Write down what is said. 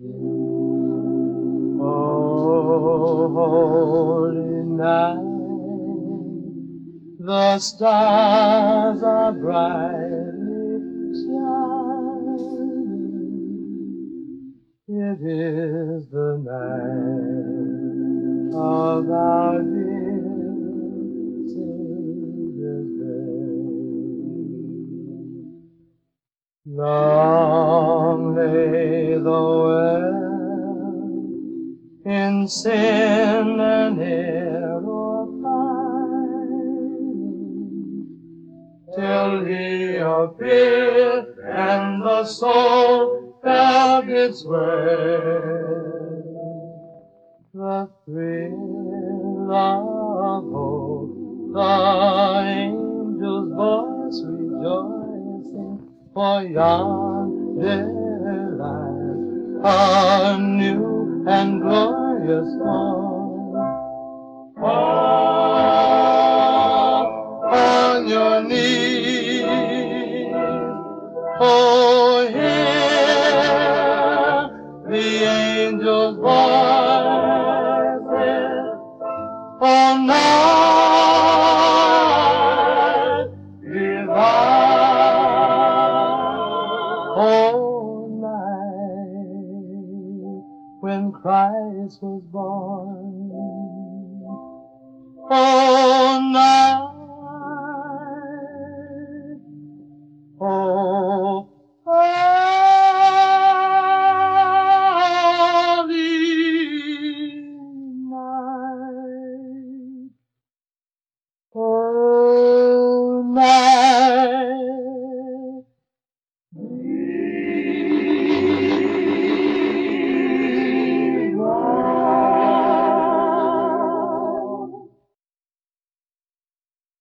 Oh, holy night, the stars are brightly shining. It is the night of our dear Long lay the world in sin and error pining, till he appeared and the soul felt its way. The thrill for yonder lies a new and glorious dawn. Fall on your knees, oh, hear the angel's voices, oh, night oh, night when Christ was born. Oh, night